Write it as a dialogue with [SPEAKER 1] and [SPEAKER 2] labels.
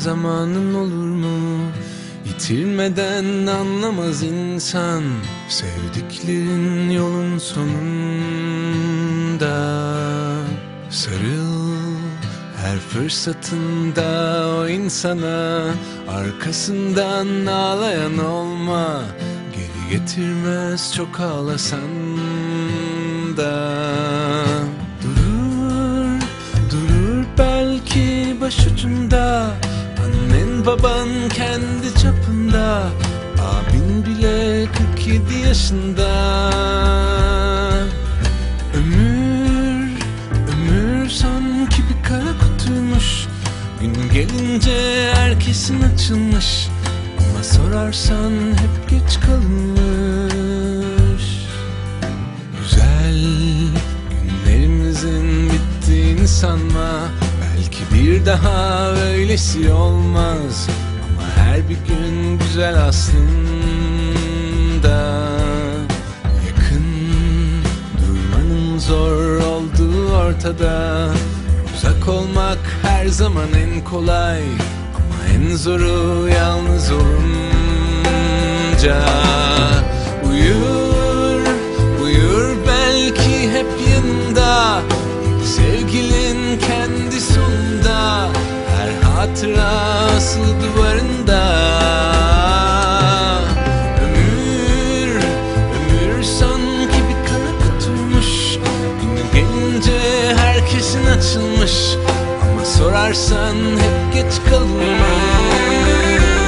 [SPEAKER 1] zamanın olur mu? Yitirmeden anlamaz insan Sevdiklerin yolun sonunda. Sarıl her fırsatında o insana Arkasından ağlayan olma. Geri getirmez çok ağlasan da. Durur, durur belki başucunda Annen baban kendi çapında Abin bile 47 yaşında. Ömür, ömür sanki bir kara kutuymuş. Gün gelince herkesin açılmış. Ama sorarsan hep geç kalınmış. Güzel günlerimizin bittiğini sanma Belki bir daha öylesi olmaz. Ama her bir gün güzel aslında. Yakın durmanın zor olduğu ortada. Uzak olmak her zaman en kolay. Ama en zoru yalnız olunca asılı duvarında. Ömür, ömür sanki bir kara kutuymuş Günü gelince herkesin açılmış. Ama sorarsan hep geç kalınmış